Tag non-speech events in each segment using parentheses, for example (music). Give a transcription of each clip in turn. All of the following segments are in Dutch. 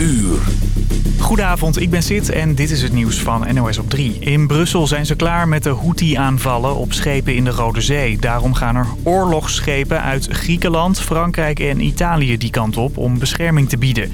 uur. Goedenavond, ik ben Sid en dit is het nieuws van NOS op 3. In Brussel zijn ze klaar met de Houthi-aanvallen op schepen in de Rode Zee. Daarom gaan er oorlogsschepen uit Griekenland, Frankrijk en Italië die kant op om bescherming te bieden.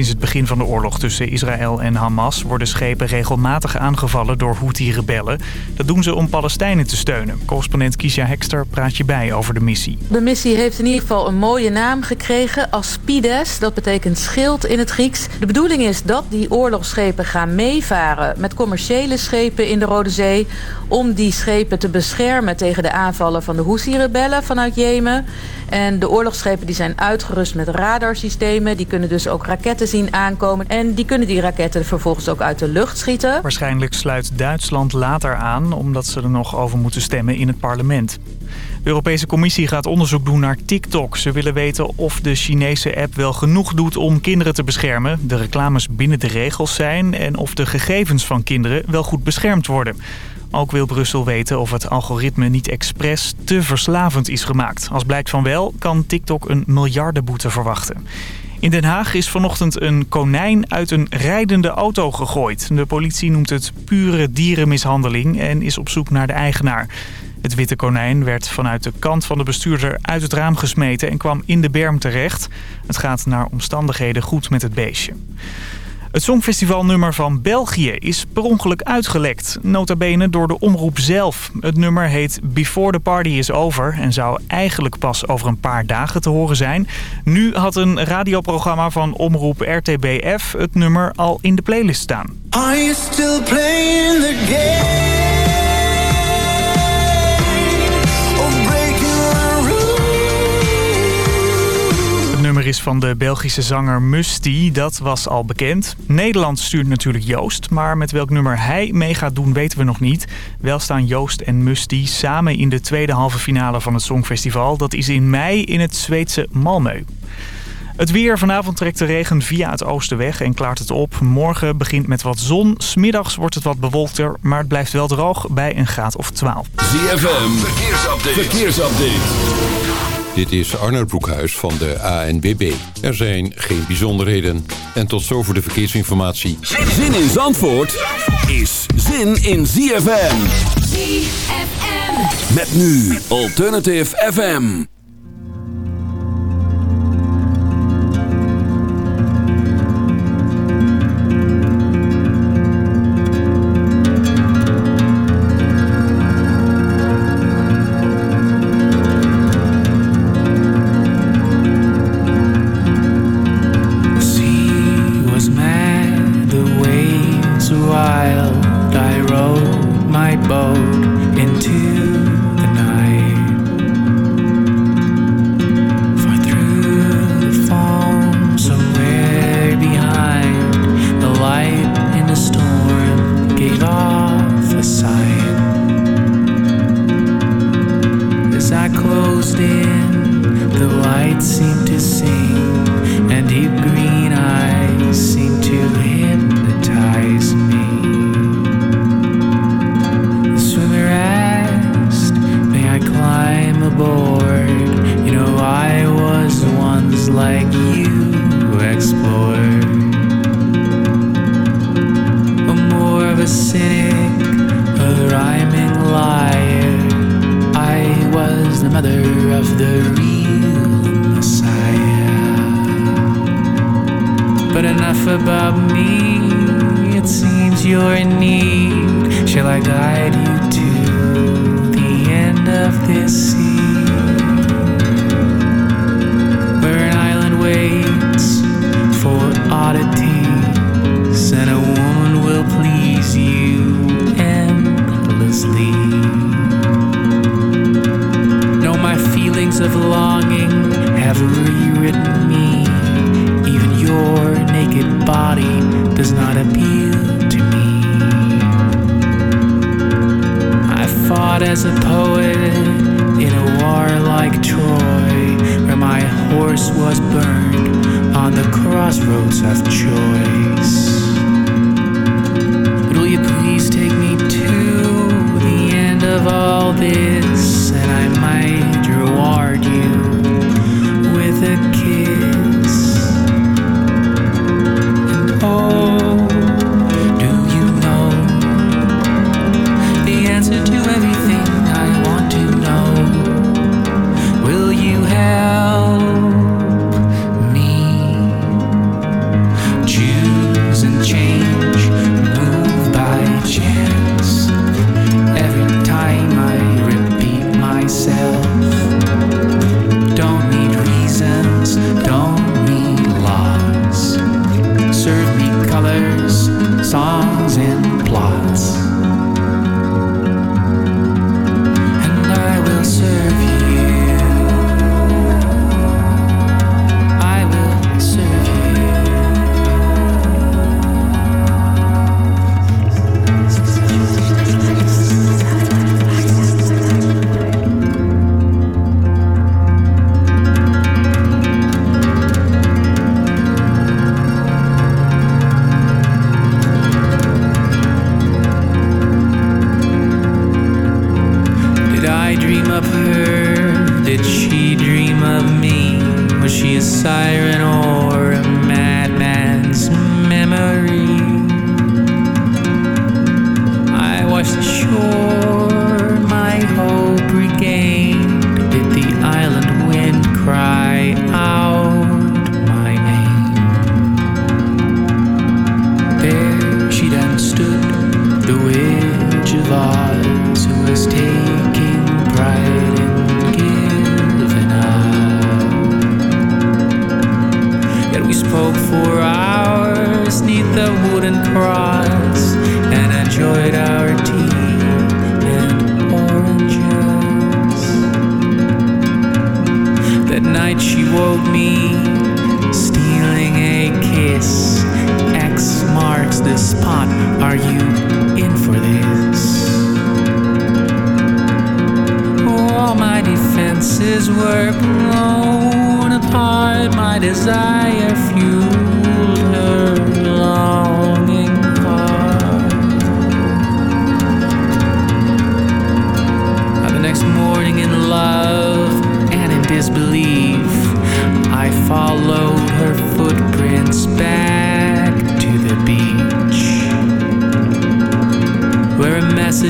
Sinds het begin van de oorlog tussen Israël en Hamas worden schepen regelmatig aangevallen door Houthi-rebellen. Dat doen ze om Palestijnen te steunen. Correspondent Kisha Hekster praat je bij over de missie. De missie heeft in ieder geval een mooie naam gekregen, Aspides. Dat betekent schild in het Grieks. De bedoeling is dat die oorlogsschepen gaan meevaren met commerciële schepen in de Rode Zee... om die schepen te beschermen tegen de aanvallen van de Houthi-rebellen vanuit Jemen. En de oorlogsschepen die zijn uitgerust met radarsystemen. Die kunnen dus ook raketten zien aankomen. En die kunnen die raketten vervolgens ook uit de lucht schieten. Waarschijnlijk sluit Duitsland later aan... omdat ze er nog over moeten stemmen in het parlement. De Europese Commissie gaat onderzoek doen naar TikTok. Ze willen weten of de Chinese app wel genoeg doet om kinderen te beschermen. De reclames binnen de regels zijn... en of de gegevens van kinderen wel goed beschermd worden. Ook wil Brussel weten of het algoritme niet expres te verslavend is gemaakt. Als blijkt van wel, kan TikTok een miljardenboete verwachten. In Den Haag is vanochtend een konijn uit een rijdende auto gegooid. De politie noemt het pure dierenmishandeling en is op zoek naar de eigenaar. Het witte konijn werd vanuit de kant van de bestuurder uit het raam gesmeten en kwam in de berm terecht. Het gaat naar omstandigheden goed met het beestje. Het Songfestivalnummer van België is per ongeluk uitgelekt. Nota bene door de omroep zelf. Het nummer heet Before the Party is Over... en zou eigenlijk pas over een paar dagen te horen zijn. Nu had een radioprogramma van omroep RTBF het nummer al in de playlist staan. Still the game? Is van de Belgische zanger Musty. Dat was al bekend. Nederland stuurt natuurlijk Joost. Maar met welk nummer hij mee gaat doen weten we nog niet. Wel staan Joost en Musty samen in de tweede halve finale van het Songfestival. Dat is in mei in het Zweedse Malmö. Het weer. Vanavond trekt de regen via het oosten weg en klaart het op. Morgen begint met wat zon. Smiddags wordt het wat bewolkter, maar het blijft wel droog bij een graad of 12. ZFM. Verkeersupdate. Verkeersupdate. Dit is Arnold Broekhuis van de ANBB. Er zijn geen bijzonderheden. En tot zover de verkeersinformatie. Zin in Zandvoort is zin in ZFM. ZFM. Met nu Alternative FM.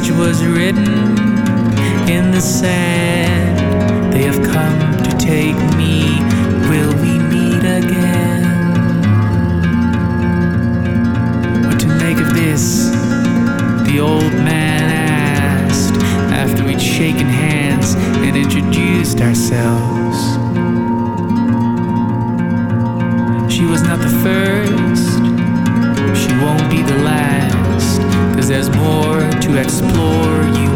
message was written in the sand. They have come to take me. Will we meet again? What to make of this? The old man asked after we'd shaken hands and introduced ourselves. She was not the first, she won't be the last there's more to explore. You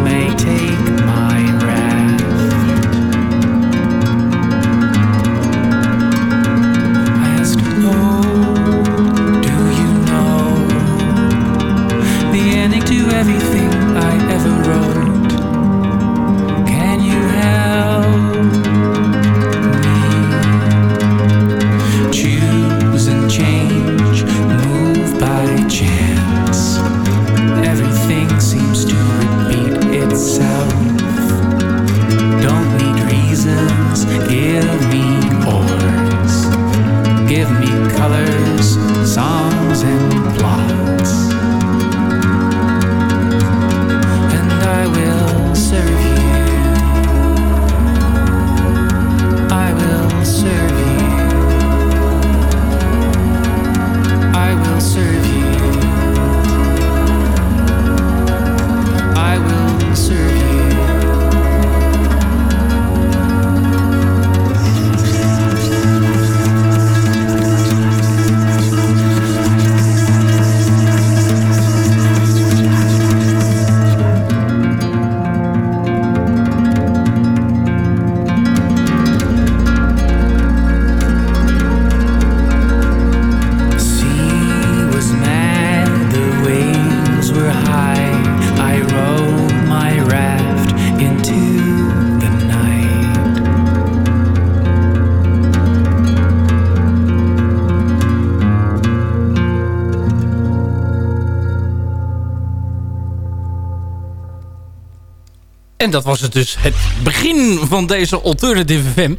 dat was het dus het begin van deze Alternative FM.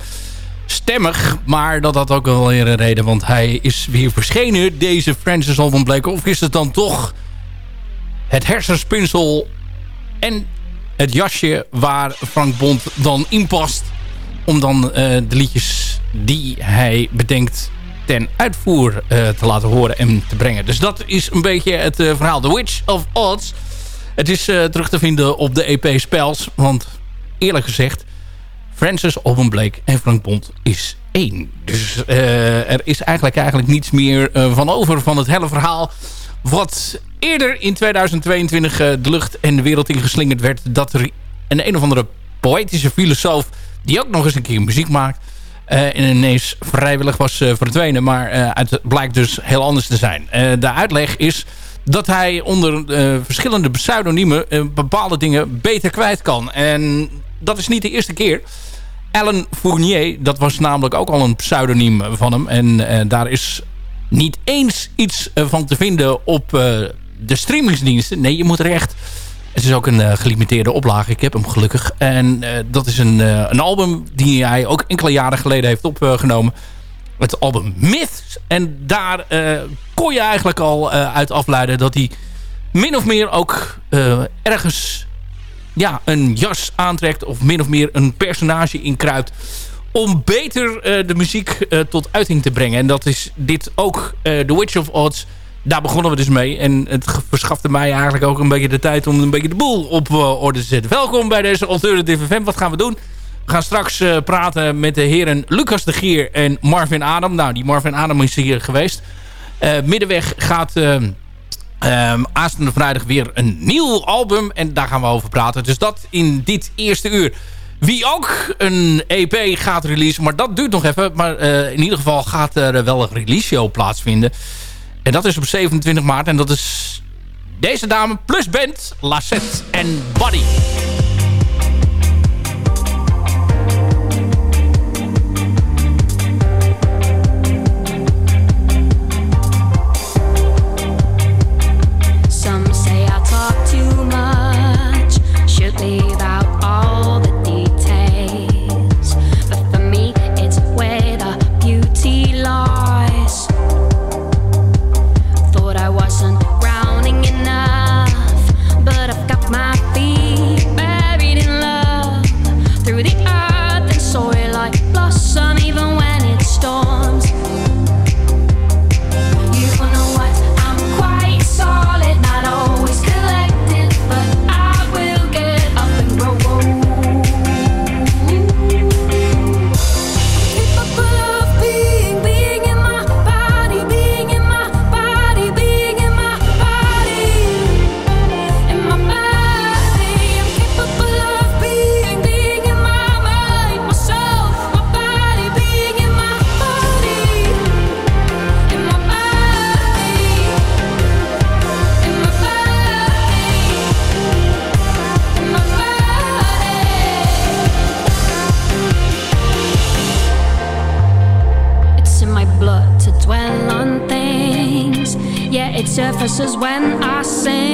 Stemmig, maar dat had ook wel weer een reden. Want hij is weer verschenen, deze Francis Alban Blake. Of is het dan toch het hersenspinsel en het jasje waar Frank Bond dan in past... om dan eh, de liedjes die hij bedenkt ten uitvoer eh, te laten horen en te brengen. Dus dat is een beetje het eh, verhaal. The Witch of Odds... Het is terug te vinden op de EP Spells. Want eerlijk gezegd, Francis Alban Blake en Frank Bond is één. Dus er is eigenlijk, eigenlijk niets meer van over van het hele verhaal. Wat eerder in 2022 de lucht en de wereld ingeslingerd werd... dat er een een of andere poëtische filosoof... die ook nog eens een keer muziek maakt... En ineens vrijwillig was verdwenen. Maar het blijkt dus heel anders te zijn. de uitleg is dat hij onder verschillende pseudoniemen... bepaalde dingen beter kwijt kan. En dat is niet de eerste keer. Alan Fournier, dat was namelijk ook al een pseudoniem van hem. En daar is niet eens iets van te vinden op de streamingsdiensten. Nee, je moet er het is ook een gelimiteerde oplage. Ik heb hem gelukkig. En dat is een, een album die hij ook enkele jaren geleden heeft opgenomen. Het album Myths. En daar kon je eigenlijk al uit afleiden dat hij min of meer ook ergens ja, een jas aantrekt. Of min of meer een personage inkruipt. Om beter de muziek tot uiting te brengen. En dat is dit ook The Witch of Odds daar begonnen we dus mee. En het verschafte mij eigenlijk ook een beetje de tijd om een beetje de boel op orde te zetten. Welkom bij deze Alternative FM. Wat gaan we doen? Gaan straks uh, praten met de heren Lucas de Gier en Marvin Adam. Nou, die Marvin Adam is hier geweest. Uh, middenweg gaat um, aanstaande vrijdag weer een nieuw album. En daar gaan we over praten. Dus dat in dit eerste uur. Wie ook een EP gaat releasen, maar dat duurt nog even. Maar in ieder geval gaat er wel een release show plaatsvinden. En dat is op 27 maart. En dat is deze dame plus band, Lassette en Buddy. Surfaces when I sing.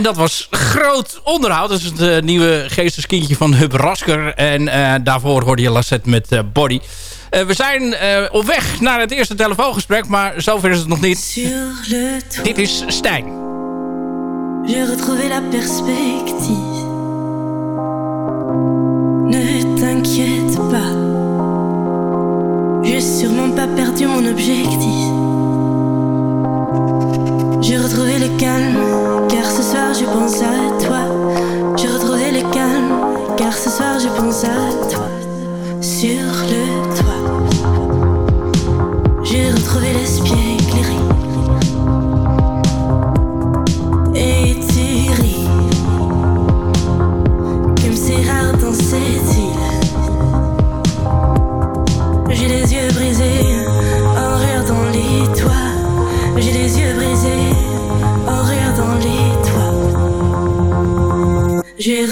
En dat was groot onderhoud. Dat is het eh, nieuwe geesteskindje van Hub Rasker. En eh, daarvoor hoorde je Lasset met eh, Body. we zijn op weg naar het eerste telefoongesprek, maar zover is het nog niet. Dit is Stijn. J'ai retrouvé la perspective. Ne t'inquiète pas, j'ai sûrement pas perdu mon objectif. J'ai retrouvé le calme. je pense à toi. J'ai retrouvé le calme, car ce soir je pense à toi. Sur le toit, j'ai retrouvé l'esprit. J'ai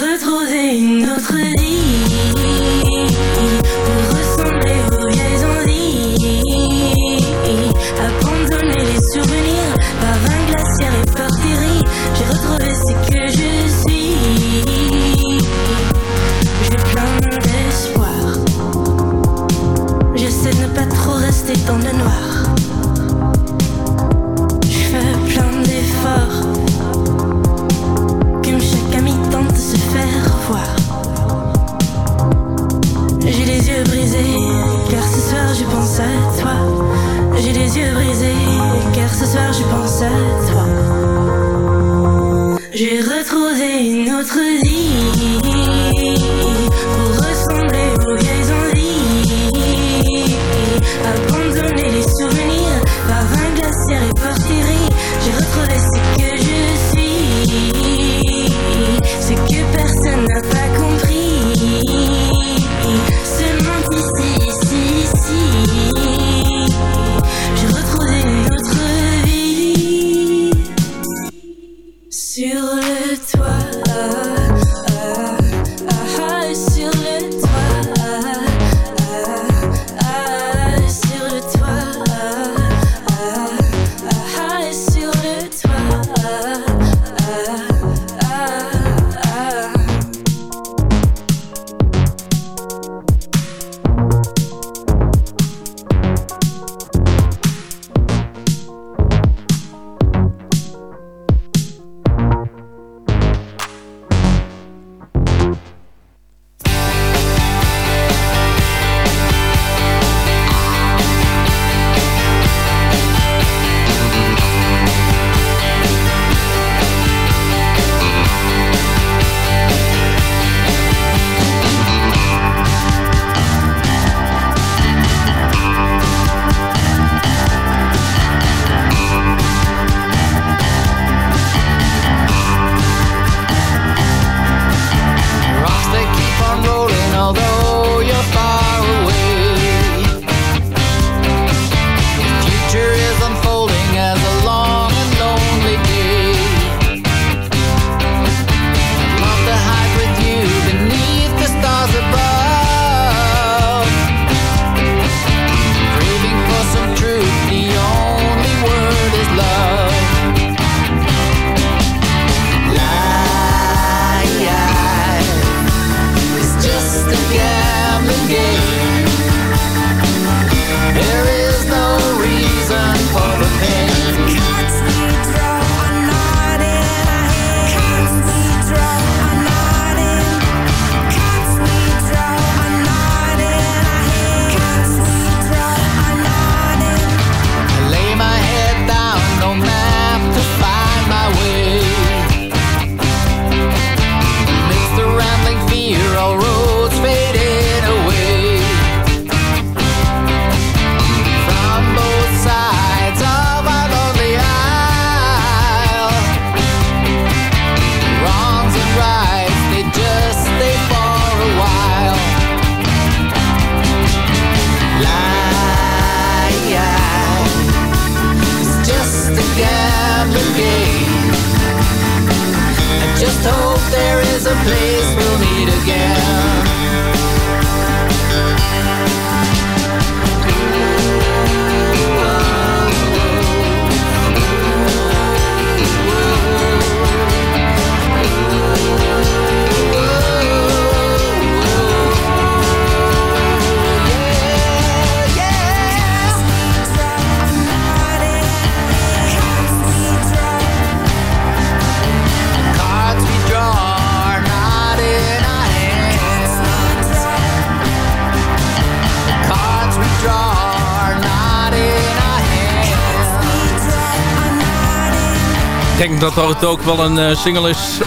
denk dat het ook wel een eh, single is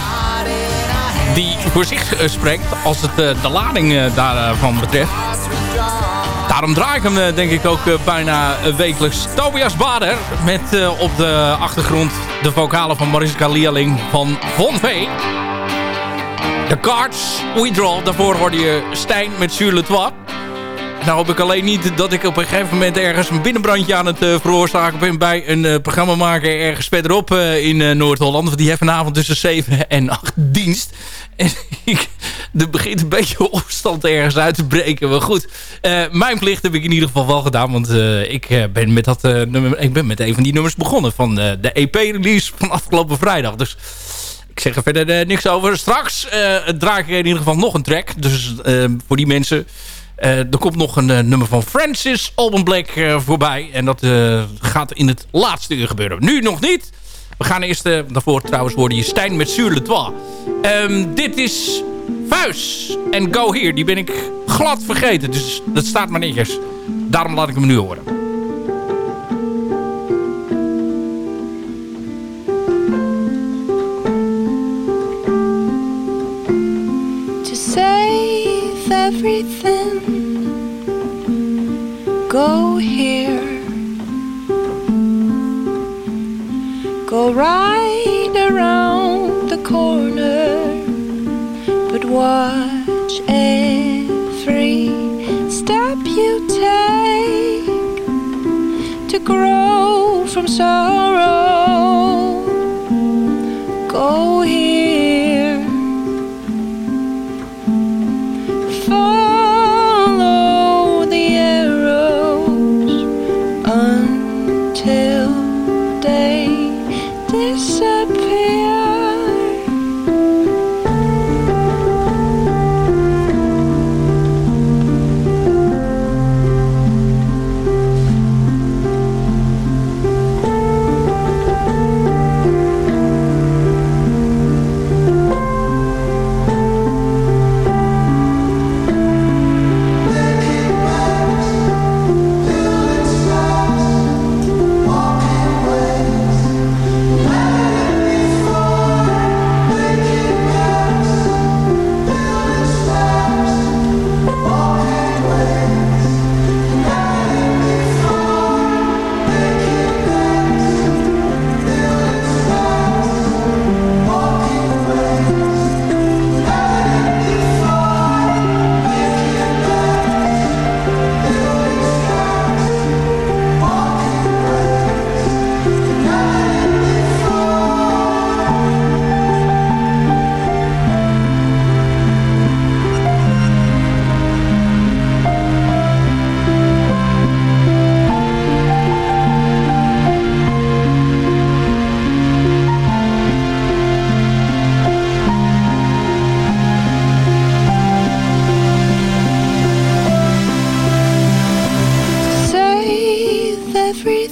die voor zich eh, spreekt als het de lading daarvan betreft. Daarom draai ik hem denk ik ook bijna wekelijks. Tobias Bader met op de achtergrond de vocalen van Mariska Leerling van Von V. The Cards We Draw. Daarvoor hoorde je Stijn met Sur Le Toit. Nou hoop ik alleen niet dat ik op een gegeven moment ergens een binnenbrandje aan het uh, veroorzaken ben bij een uh, programmamaker ergens verderop uh, in Noord-Holland. Want die heeft vanavond tussen 7 en 8 dienst. En (laughs) ik, er begint een beetje opstand ergens uit te breken. Maar goed, mijn plicht heb ik in ieder geval wel gedaan. Want ik, ben met dat, nummer, ik ben met een van die nummers begonnen van de EP-release van afgelopen vrijdag. Dus ik zeg er verder niks over. Straks draai ik in ieder geval nog een track. Dus voor die mensen... Uh, er komt nog een uh, nummer van Francis Alban Black uh, voorbij. En dat gaat in het laatste uur gebeuren. Nu nog niet. We gaan eerst, daarvoor trouwens worden je Stijn met Sur Le. Um, dit is Vuis en Go Here. Die ben ik glad vergeten. Dus dat staat maar netjes. Daarom laat ik hem nu horen. Everything go here. Go right around the corner, but watch every step you take to grow from sorrow. Go here.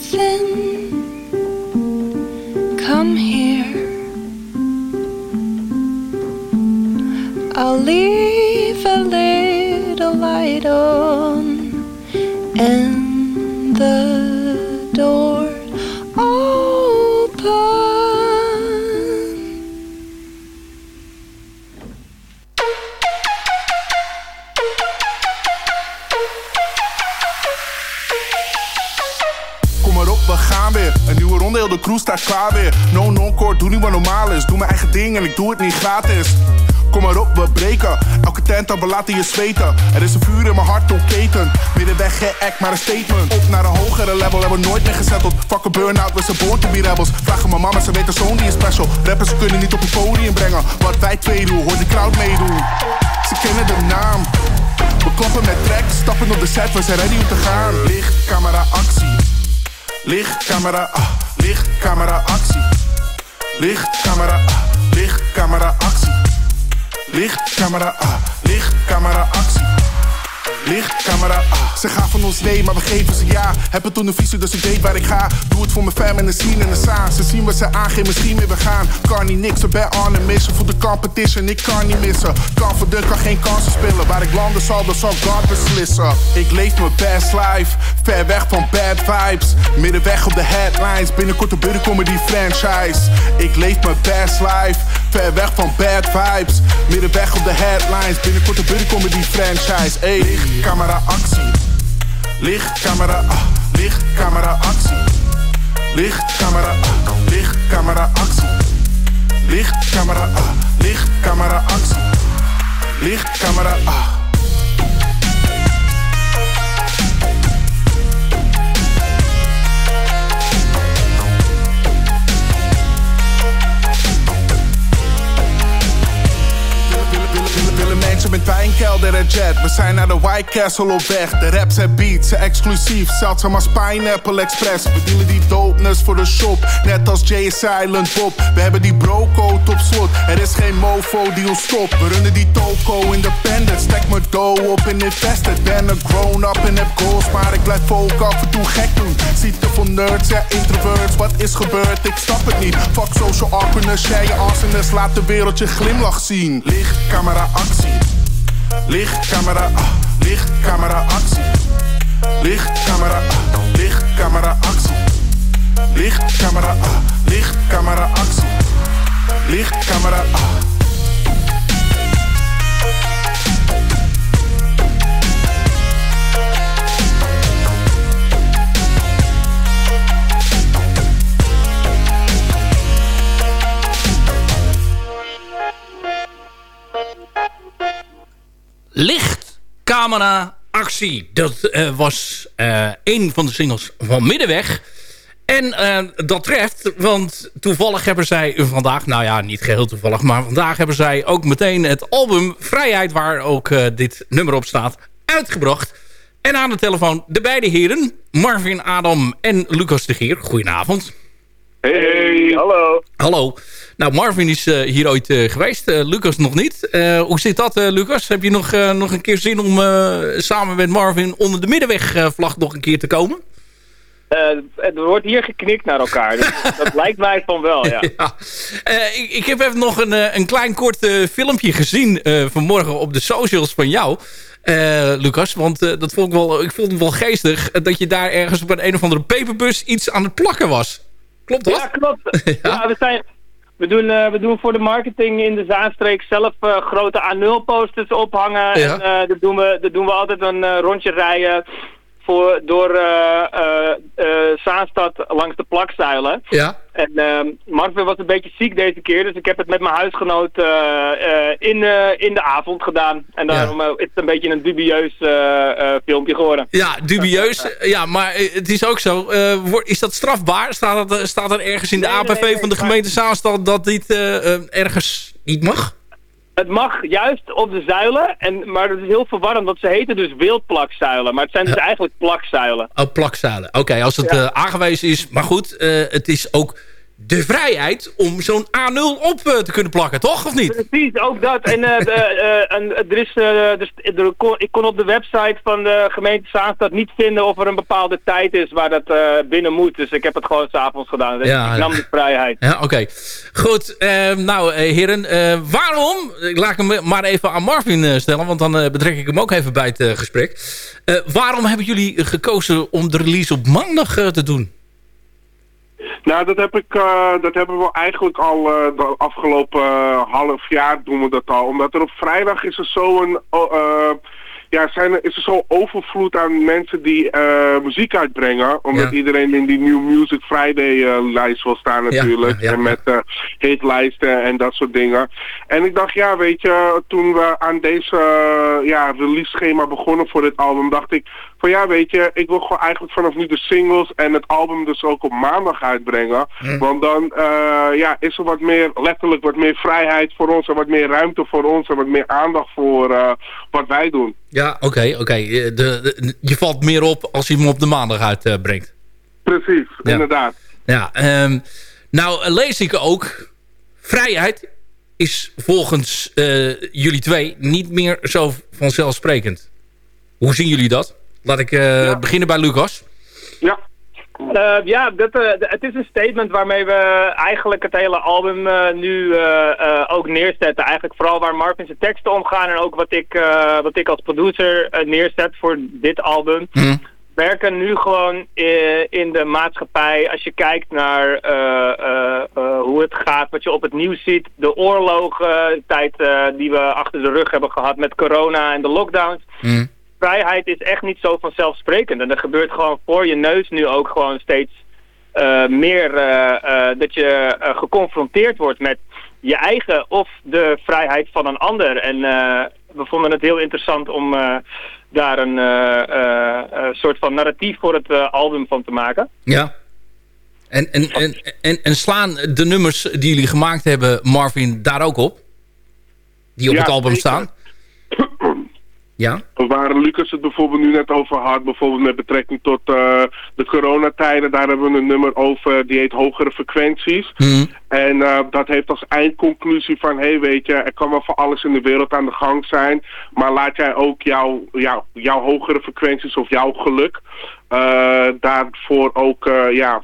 Everything. Come here. I'll leave a little light on de crew staat klaar weer. No non-core, doe niet wat normaal is. Doe mijn eigen ding en ik doe het niet gratis. Kom maar op, we breken. Elke tent we laten je zweten. Er is een vuur in mijn hart, keten. Middenweg geen act, maar een statement. Op naar een hogere level, hebben we nooit meer gezetteld. Fuck een burn-out, we zijn born to be rebels. Vragen mijn mama, ze weet de zoon die is special. Rappers kunnen niet op het podium brengen. Wat wij twee doen, hoort de crowd meedoen. Ze kennen de naam. We kloppen met tracks, stappen op de set, we zijn ready om te gaan. Licht, camera, actie. Licht, camera, ah. Licht, camera, actie. Licht, camera, ah. Licht, camera, actie. Licht, camera, ah. Licht, camera, actie. Licht, camera, ah. Ze gaan van ons nee, maar we geven ze ja. Hebben toen een visie, dus ik weet waar ik ga. Doe het voor mijn fam en de scene en de saan. Ze zien wat ze aangeven, misschien meer we gaan. Kan niet niks, ik ben on a mission voor de competition. Ik kan niet missen. Kan voor de kan geen kansen spelen. Waar ik landen zal, dan zal God beslissen. Ik leef mijn best life, ver weg van bad vibes. Middenweg op de headlines, binnenkort een Buddy Comedy franchise. Ik leef mijn best life, ver weg van bad vibes. Middenweg op de headlines, binnenkort een Buddy Comedy franchise. Ey, camera, actie. Licht, camera, ah, licht, camera, actie. Licht, camera, ah, licht, camera, actie. Licht, camera, ah, licht, camera, actie. Licht, camera, ah. Jet. We zijn naar de White Castle op weg. De raps en beats zijn exclusief. Zeldzaam als Pineapple Express. We dealen die dopeness voor de shop. Net als Jay Silent Bob. We hebben die brocode op slot. Er is geen mofo die ons. We runnen die toko independent. Stek mijn dough op en invested. Ben een grown-up en heb goals. Maar ik blijf ook af en toe gek doen. Ziet er voor nerds, ja introverts. Wat is gebeurd? Ik snap het niet. Fuck social awkwardness. Share je. Laat de wereld je glimlach zien. Licht, camera, actie. Licht, camera, ah. Licht, camera, actie. Licht, camera, ah. Licht, camera, actie. Licht, camera, ah. Licht, camera, actie. Licht, camera, ah. Licht, camera, actie. Dat eh, was eh, een van de singles van Middenweg. En eh, dat treft, want toevallig hebben zij vandaag... nou ja, niet geheel toevallig, maar vandaag hebben zij ook meteen het album Vrijheid... waar ook dit nummer op staat, uitgebracht. En aan de telefoon de beide heren, Marvin Adam en Lucas de Geer. Goedenavond. Hey, hey, hallo. Hallo. Nou, Marvin is uh, hier ooit uh, geweest. Uh, Lucas nog niet. hoe zit dat, Lucas? Heb je nog, nog een keer zin om samen met Marvin onder de middenwegvlag nog een keer te komen? er wordt hier geknikt naar elkaar. Dus (laughs) dat lijkt mij van wel, ja. ja. Ik, ik, heb even nog een, een klein kort filmpje gezien vanmorgen op de socials van jou. Lucas, want dat vond ik, wel, ik vond het wel geestig dat je daar ergens op een, een of andere paperbus iets aan het plakken was. Klopt dat? Ja, klopt. (laughs) ja? ja we zijn, we doen, uh, we doen voor de marketing in de Zaanstreek zelf uh, grote A0-posters ophangen. En uh, dat, doen we, dat doen we altijd een rondje rijden voor, door Zaanstad langs de plakzuilen. Ja. En Marvin was een beetje ziek deze keer, dus ik heb het met mijn huisgenoot in, in de avond gedaan. En daarom is het een beetje een dubieus filmpje geworden. Ja, dubieus. ja, maar het is ook zo. is dat strafbaar? Staat, er, staat er ergens in de Nee, APV nee, nee, van de gemeente Zaanstad dat dit ergens niet mag? Het mag juist op de zuilen, en, maar dat is heel verwarrend, want ze heten dus wildplakzuilen. Maar het zijn dus eigenlijk plakzuilen. Oh, plakzuilen. Oké, als het Ja. eh, aangewezen is. Maar goed, eh, het is ook de vrijheid om zo'n A0 op eh, te kunnen plakken, toch? Of niet? Precies, ook dat. En, eh, de, (laughs) eh, en er is, eh, dus, er kon, ik kon op de website van de gemeente Zaanstad niet vinden of er een bepaalde tijd is waar dat binnen moet. Dus ik heb het gewoon s'avonds gedaan. Dus Ja, ik nam de vrijheid. Ja, oké. Goed, eh, nou heren, waarom, ik laat hem maar even aan Marvin stellen, want dan betrek ik hem ook even bij het gesprek. Waarom hebben jullie gekozen om de release op maandag te doen? Nou, dat, heb ik, eh, dat hebben we eigenlijk al eh, de afgelopen eh, half jaar doen we dat al. Omdat er op vrijdag is er zo'n... oh, eh, ja, zijn er, is er zo'n overvloed aan mensen die muziek uitbrengen. Omdat Ja. iedereen in die New Music Friday lijst wil staan natuurlijk. ja, ja, en met hitlijsten en dat soort dingen. En ik dacht, ja, weet je, toen we aan deze ja, release schema begonnen voor dit album, dacht ik van ja, weet je, ik wil gewoon eigenlijk vanaf nu de singles en het album dus ook op maandag uitbrengen. Want dan eh, ja, is er wat meer, letterlijk wat meer vrijheid voor ons en wat meer ruimte voor ons en wat meer aandacht voor eh, wat wij doen. Ja, oké, oké. Je valt meer op als je hem op de maandag uitbrengt. Precies, Ja. inderdaad. Ja, ehm, nou lees ik ook... Vrijheid is volgens eh, jullie twee niet meer zo vanzelfsprekend. Hoe zien jullie dat? Laat ik beginnen bij Lucas. Ja, Uh, ja, dat, uh, het is een statement waarmee we eigenlijk het hele album uh, nu ook neerzetten. Eigenlijk vooral waar Marvin zijn teksten omgaan en ook wat ik, wat ik als producer neerzet voor dit album. Mm. Werken nu gewoon in de maatschappij, als je kijkt naar hoe het gaat, wat je op het nieuws ziet. De oorlogen, de tijd die we achter de rug hebben gehad met corona en de lockdowns. Mm vrijheid is echt niet zo vanzelfsprekend. En er gebeurt gewoon voor je neus nu ook gewoon steeds uh, meer uh, uh, dat je geconfronteerd wordt met je eigen of de vrijheid van een ander. En we vonden het heel interessant om daar een soort van narratief voor het album van te maken. Ja. En, en, en, en, en slaan de nummers die jullie gemaakt hebben, Marvin, daar ook op? Die op ja, het album staan? Ja. Waar Lucas het bijvoorbeeld nu net over had, bijvoorbeeld met betrekking tot uh, de coronatijden, daar hebben we een nummer over, die heet hogere frequenties. Mm. En uh, dat heeft als eindconclusie van, hé hey, weet je, er kan wel voor alles in de wereld aan de gang zijn, maar laat jij ook jouw, jouw, jouw hogere frequenties of jouw geluk uh, daarvoor ook, ja,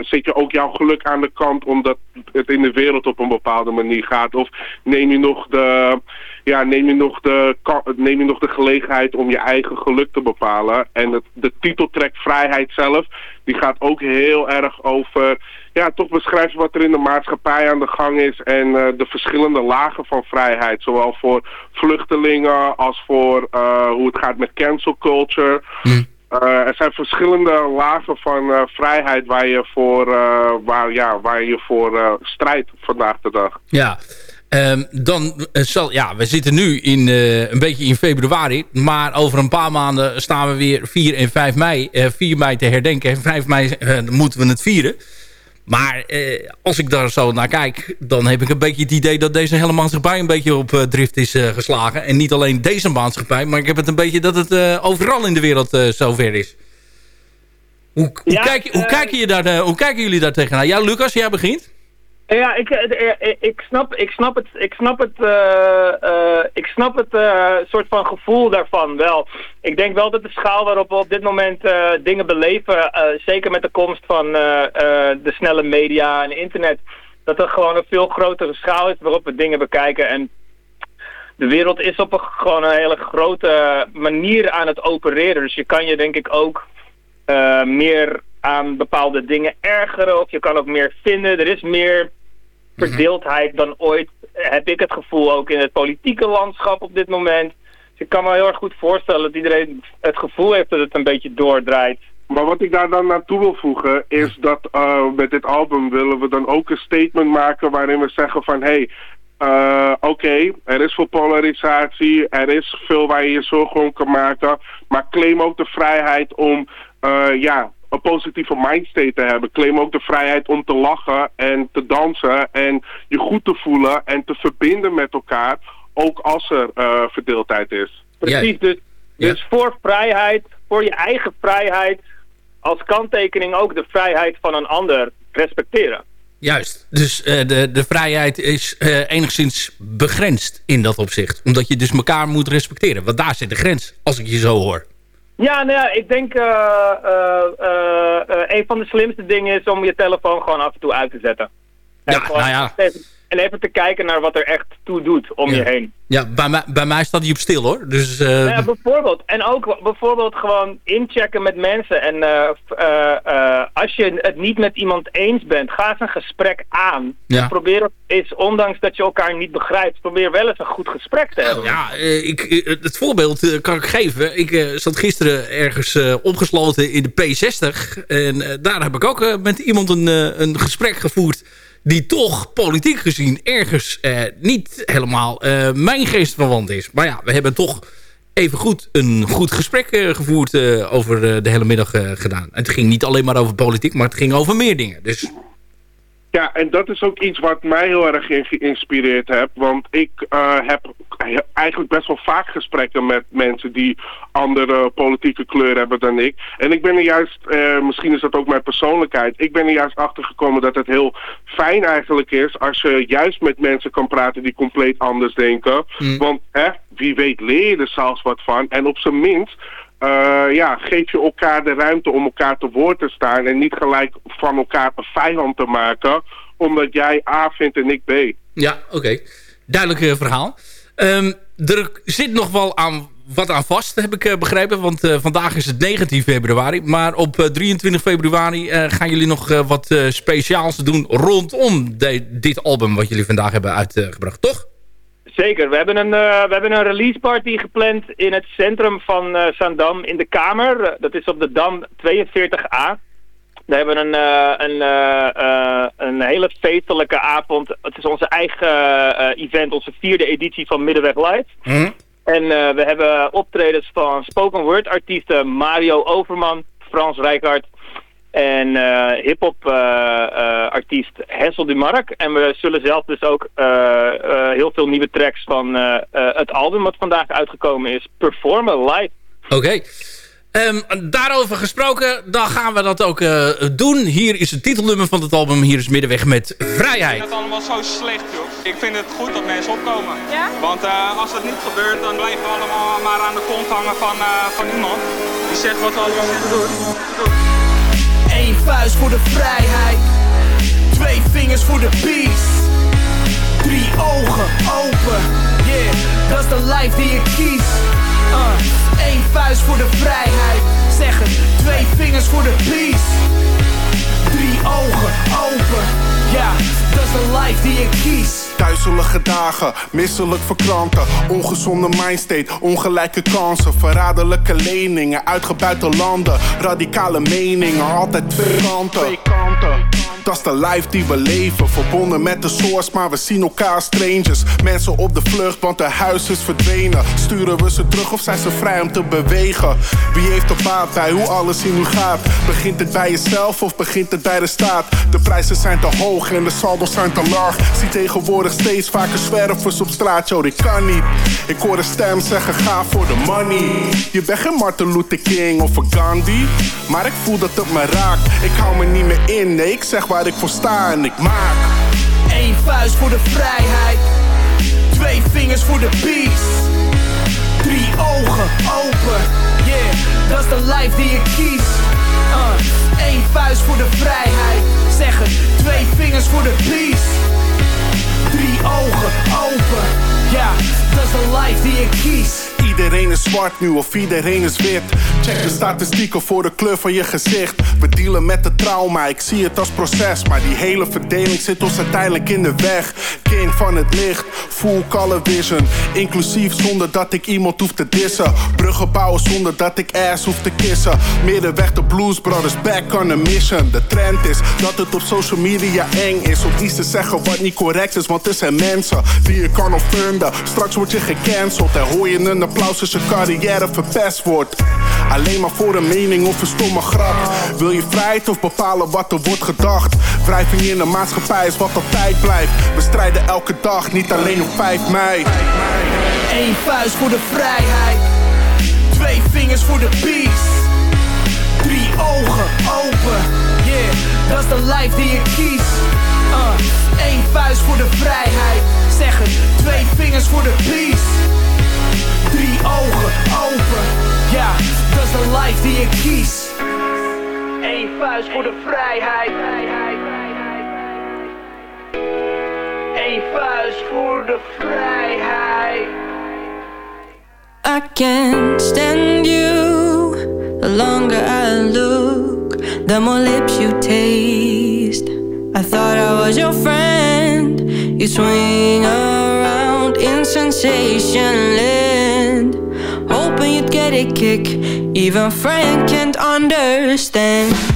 zet je ook jouw geluk aan de kant omdat het in de wereld op een bepaalde manier gaat? Of neem je nog de, ja, neem je nog de, neem je nog de gelegenheid om je eigen geluk te bepalen? En het, de titeltrack Vrijheid zelf, die gaat ook heel erg over, ja, toch beschrijft wat er in de maatschappij aan de gang is en uh, de verschillende lagen van vrijheid. Zowel voor vluchtelingen als voor uh, hoe het gaat met cancel culture. Mm. Uh, er zijn verschillende lagen van uh, vrijheid waar je voor, uh, waar, ja, waar je voor strijdt vandaag de dag. Ja, um, dan zal, ja, we zitten nu in, een beetje in februari. Maar over een paar maanden staan we weer 4 en 5 mei, 4 mei te herdenken. En 5 mei moeten we het vieren. Maar eh, als ik daar zo naar kijk, dan heb ik een beetje het idee dat deze hele maatschappij een beetje op uh, drift is uh, geslagen. En niet alleen deze maatschappij, maar ik heb het een beetje dat het uh, overal in de wereld zover is. Hoe, hoe, Ja, kijk, hoe, eh, kijken je daar, hoe kijken jullie daar tegenaan? Ja, Lucas, jij begint. Ja, ik, eh, eh, ik, snap, ik snap het, ik snap het, eh, eh, ik snap het eh, soort van gevoel daarvan wel. Ik denk wel dat de schaal waarop we op dit moment eh, dingen beleven, eh, zeker met de komst van eh, eh, de snelle media en internet, dat er gewoon een veel grotere schaal is waarop we dingen bekijken. En de wereld is op een, gewoon een hele grote manier aan het opereren. Dus je kan je denk ik ook eh, meer aan bepaalde dingen ergeren of je kan ook meer vinden. Er is meer verdeeldheid dan ooit, heb ik het gevoel, ook in het politieke landschap op dit moment. Dus ik kan me heel erg goed voorstellen dat iedereen het gevoel heeft dat het een beetje doordraait. Maar wat ik daar dan naartoe wil voegen is dat uh, met dit album willen we dan ook een statement maken waarin we zeggen van hé, hey, uh, oké, okay, er is veel polarisatie, er is veel waar je je zorgen om kan maken, maar claim ook de vrijheid om uh, ja, een positieve mindstate te hebben. Claim ook de vrijheid om te lachen en te dansen en je goed te voelen en te verbinden met elkaar, ook als er uh, verdeeldheid is. Precies, dus, dus voor vrijheid, voor je eigen vrijheid, als kanttekening ook de vrijheid van een ander respecteren. Juist, dus uh, de, de vrijheid is uh, enigszins begrensd in dat opzicht. Omdat je dus elkaar moet respecteren. Want daar zit de grens, als ik je zo hoor. Ja, nou ja, ik denk uh, een van de slimste dingen is om je telefoon gewoon af en toe uit te zetten. En ja, nou ja. En even te kijken naar wat er echt toe doet om ja. je heen. Ja, bij mij, bij mij staat hij op stil hoor. Dus, uh... ja, bijvoorbeeld. En ook bijvoorbeeld gewoon inchecken met mensen. En uh, als je het niet met iemand eens bent, ga eens een gesprek aan. Ja. Probeer eens, ondanks dat je elkaar niet begrijpt, probeer wel eens een goed gesprek te hebben. Ja, ik, het voorbeeld kan ik geven. Ik zat gisteren ergens opgesloten in de P60. En daar heb ik ook met iemand een, een gesprek gevoerd die toch politiek gezien ergens eh, niet helemaal eh, mijn geestverwant is. Maar ja, we hebben toch even goed een goed gesprek uh, gevoerd uh, over de hele middag gedaan. Het ging niet alleen maar over politiek, maar het ging over meer dingen. Dus... Ja, en dat is ook iets wat mij heel erg geïnspireerd heeft. Want ik heb eigenlijk best wel vaak gesprekken met mensen die andere politieke kleur hebben dan ik. En ik ben er juist, uh, misschien is dat ook mijn persoonlijkheid, ik ben er juist achter gekomen dat het heel fijn eigenlijk is als je juist met mensen kan praten die compleet anders denken. Mm. Want hè, wie weet leer je er zelfs wat van. En op zijn minst eh, ja, geef je elkaar de ruimte om elkaar te woord te staan. En niet gelijk van elkaar een vijand te maken. Omdat jij A vindt en ik B. Ja, oké. Duidelijk eh, verhaal. Ehm, er zit nog wel aan wat aan vast, heb ik eh, begrepen. Want vandaag is het 19 februari. Maar op eh, 23 februari gaan jullie nog wat speciaals doen rondom dit album wat jullie vandaag hebben uitgebracht, toch? Zeker, we hebben een, eh, we hebben een release party gepland in het centrum van eh Zandam in de Kamer. Eh, dat is op de Dam 42A. We hebben een, een, een hele feestelijke avond. Het is onze eigen event, onze vierde editie van Middenweg Live. En eh, we hebben optredens van spoken word artiesten Mario Overman, Frans Rijkaard en eh hip-hop eh, eh, artiest Hessel Dumark. En we zullen zelf dus ook eh, eh, heel veel nieuwe tracks van eh, eh, het album wat vandaag uitgekomen is performen live. Oké. Ehm, daarover gesproken, dan gaan we dat ook eh, doen. Hier is het titelnummer van het album. Hier is Middenweg met Vrijheid. Het allemaal zo slecht, joh. Ik vind het goed dat mensen opkomen. Ja? Want eh, als dat niet gebeurt, dan blijven we allemaal maar aan de kont hangen van, eh, van iemand. Die zegt wat we allemaal moeten doen. Vuist voor de vrijheid. Twee vingers voor de peace. Drie ogen open. Yeah, dat is de life die ik kies. Uh, Eén vuist voor de vrijheid. Zeg het. Twee vingers voor de peace. Drie ogen open. Ja, dat is de life die ik kies. Duizelige dagen, misselijk voor klanten. Ongezonde mindstate, ongelijke kansen. Verraderlijke leningen, uitgebuite landen. Radicale meningen, altijd twee kanten Dat is de life die we leven. Verbonden met de source, maar we zien elkaar strangers. Mensen op de vlucht, want hun huis is verdwenen. Sturen we ze terug of zijn ze vrij om te bewegen? Wie heeft er baat bij hoe alles hier nu gaat? Begint het bij jezelf of begint het bij de staat? De prijzen zijn te hoog en de saldo's zijn te laag. Zie tegenwoordig steeds vaker zwervers op straat, yo, dit kan niet. Ik hoor een stem zeggen, ga voor de money. Je bent geen Martin Luther King of een Gandhi Maar ik voel dat het me raakt. Ik hou me niet meer in, nee, ik zeg waar ik voor sta en ik maak Eén vuist voor de vrijheid. Twee vingers voor de peace. Drie ogen open. Yeah, dat is de life die ik kies. Uh, vuist voor de vrijheid. Zeg het. Twee vingers voor de peace. Drie ogen open. Ja, dat is de life die ik kies. Iedereen is zwart nu of iedereen is wit. Check de statistieken voor de kleur van je gezicht. We dealen met de trauma, ik zie het als proces. Maar die hele verdeling zit ons uiteindelijk in de weg. Kind van het licht, full color vision. Inclusief zonder dat ik iemand hoef te dissen. Bruggen bouwen zonder dat ik ass hoef te kissen. Middenweg de Blues Brothers, back on a mission. De trend is dat het op social media eng is. Om iets te zeggen wat niet correct is, want er zijn mensen die je kan offenden. Straks word je gecanceld en hoor je een applaus als je carrière verpest wordt. Alleen maar voor een mening of een stomme grap. Wil je vrijheid of bepalen wat er wordt gedacht? Wrijving in de maatschappij is wat altijd blijft. We strijden elke dag, niet alleen op 5 mei. Eén vuist voor de vrijheid. Twee vingers voor de peace. Drie ogen open. Yeah, dat is de life die ik kies. Uh, Eén vuist voor de vrijheid. Zeg het. Twee vingers voor de peace. Drie ogen open. Ja, dat is life die ik kies. Eén vuist voor de vrijheid. Eén vuist voor de vrijheid. I can't stand you. The longer I look, the more lips you taste. I thought I was your friend. You swing around in sensation land. Hoping you'd get a kick. Even Frank can't understand.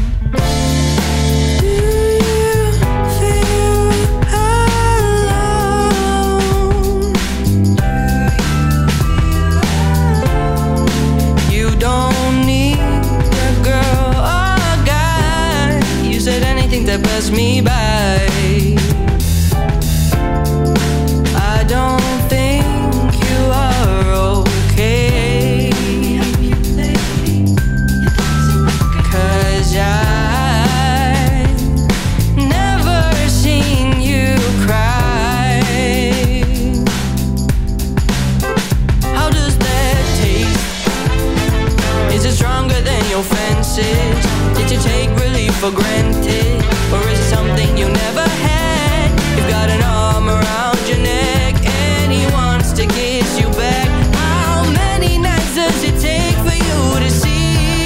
For granted? Or is it something you never had? You've got an arm around your neck and he wants to kiss you back. How many nights does it take for you to see?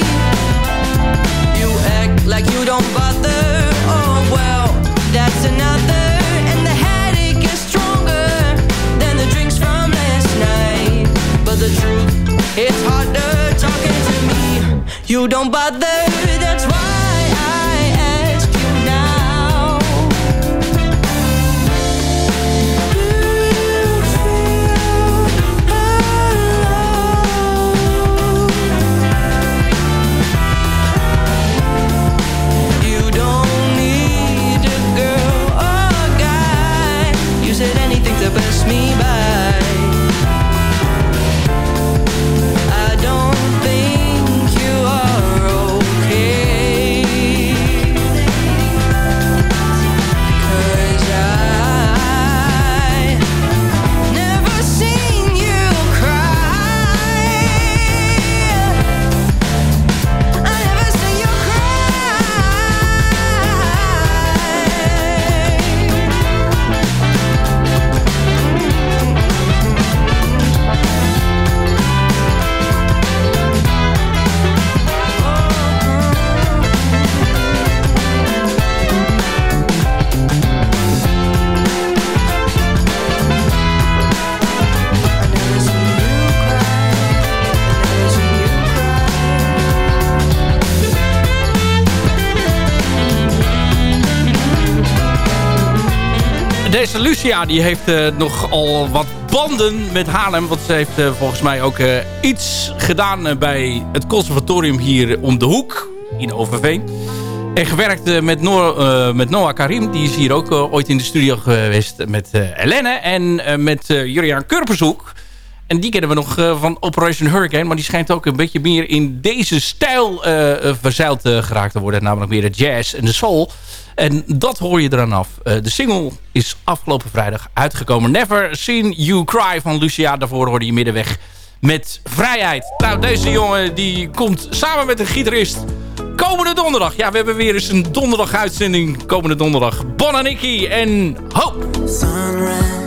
You act like you don't bother. Oh well, that's another. And the headache is stronger than the drinks from last night. But the truth, it's harder talking to me. You don't bother. Lucia die heeft uh, nogal wat banden met Haarlem. Want ze heeft uh, volgens mij ook uh, iets gedaan bij het conservatorium hier om de hoek. In Overveen. En gewerkt met, met Noah Karim. Die is hier ook ooit in de studio geweest met Helene. En met Juriaan Kurpershoek. En die kennen we nog van Operation Hurricane. Maar die schijnt ook een beetje meer in deze stijl verzeild geraakt te worden. Namelijk meer de jazz en de soul. En dat hoor je eraan af. Uh, de single is afgelopen vrijdag uitgekomen. Never Seen You Cry van Lucia. Daarvoor hoorde je middenweg met Vrijheid. Nou, deze jongen die komt samen met een gitarist komende donderdag. Ja, we hebben weer eens een donderdag uitzending. Komende donderdag. Bon en Nicky en Hope. Sunrise,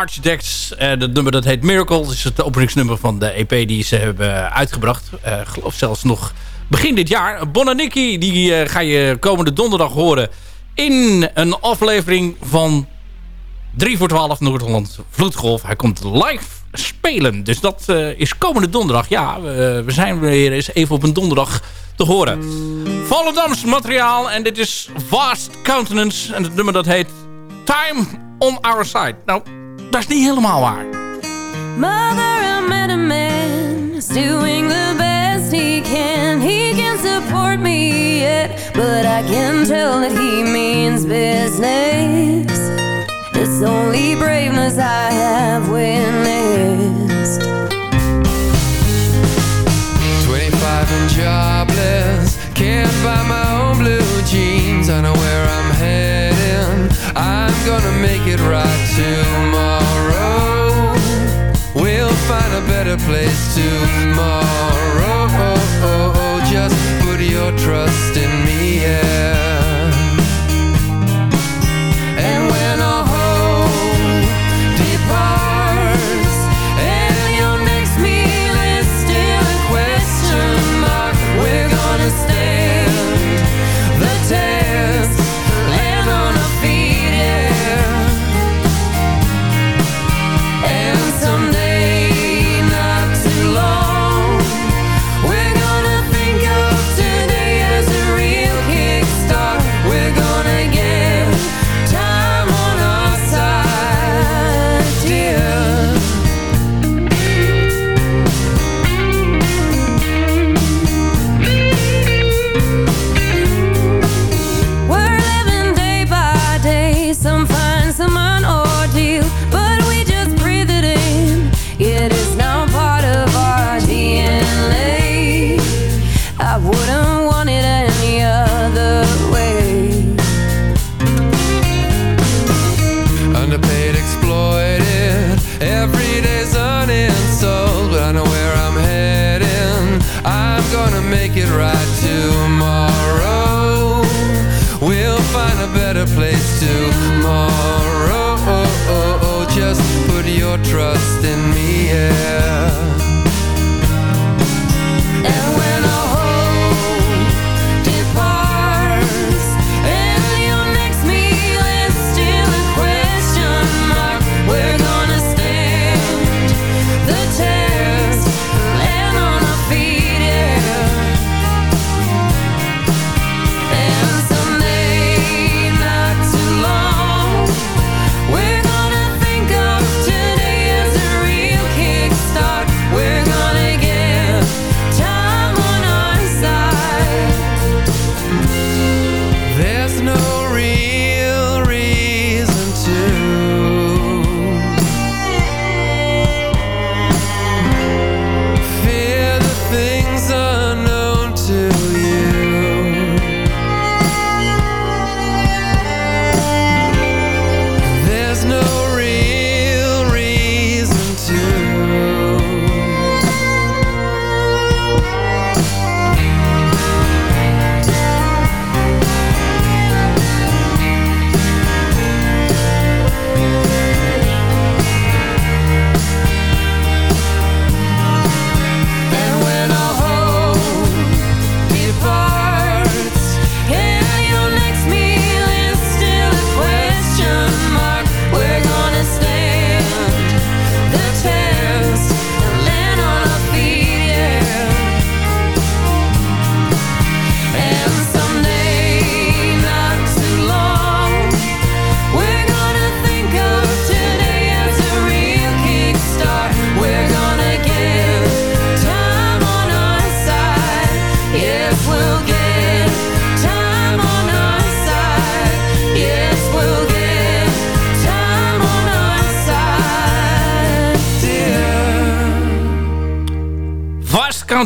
Architects. Eh dat nummer dat heet Miracle. Dat is het openingsnummer van de EP die ze hebben uitgebracht. Eh, geloof zelfs nog begin dit jaar. Bonaniki, die eh, ga je komende donderdag horen... in een aflevering van 3 voor 12 Noord-Holland Vloedgolf. Hij komt live spelen. Dus dat eh, is komende donderdag. Ja, we, we zijn weer eens even op een donderdag te horen. Volendams materiaal. En dit is Vast Countenance. En het nummer dat heet Time on Our Side. Nou, dat is niet helemaal waar. Mother, I met a man who's doing the best he can. He can support me yet, but I can tell that he means business. It's only braveness I have witnessed. 25 and jobless Can't buy my own blue jeans I know where I'm heading I'm gonna make it right find a better place tomorrow. Just put your trust in me, yeah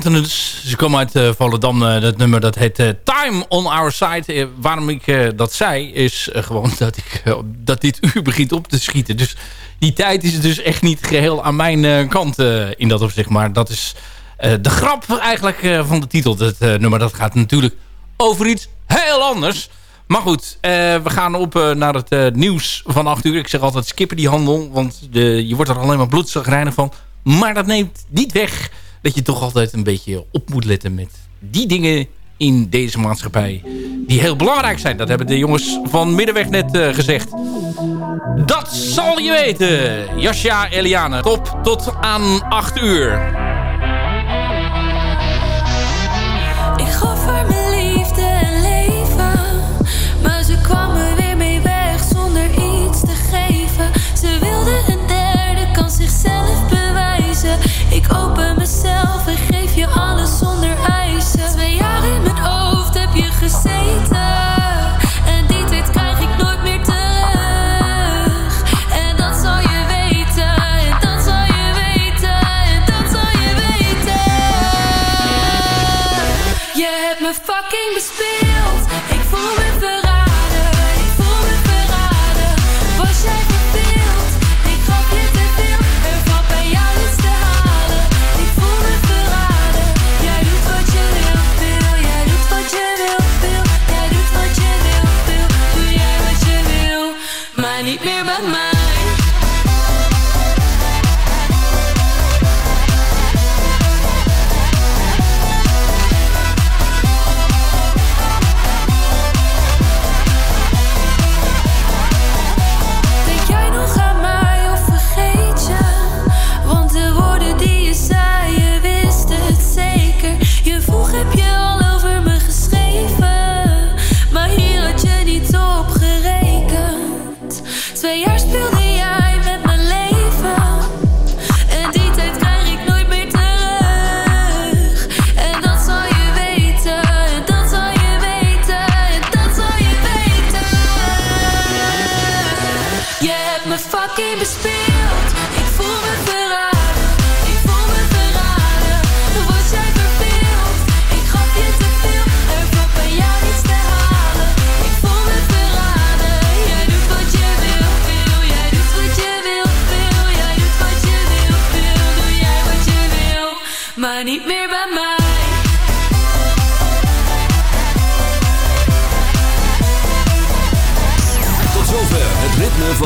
Ze komen uit uh, Volendam. Uh, dat nummer dat heet uh, Time on Our Side. waarom ik dat zei is gewoon (laughs) dat, ik, dat dit uur begint op te schieten. Dus die tijd is dus echt niet geheel aan mijn kant in dat opzicht. Maar dat is de grap eigenlijk van de titel. Dat nummer dat gaat natuurlijk over iets heel anders. Maar goed, we gaan op naar het nieuws van 8 uur. Ik zeg altijd skippen die handel. Want de, je wordt er alleen maar bloedzagrijnig van. Maar dat neemt niet weg dat je toch altijd een beetje op moet letten met die dingen in deze maatschappij die heel belangrijk zijn. Dat hebben de jongens van Middenweg net uh, gezegd. Dat zal je weten. Jasja Eliane. Top tot aan 8 uur. Ik gaf haar mijn liefde en leven. Maar ze kwam er weer mee weg zonder iets te geven. Ze wilde een derde, kan zichzelf bewijzen. Ik open mezelf en geef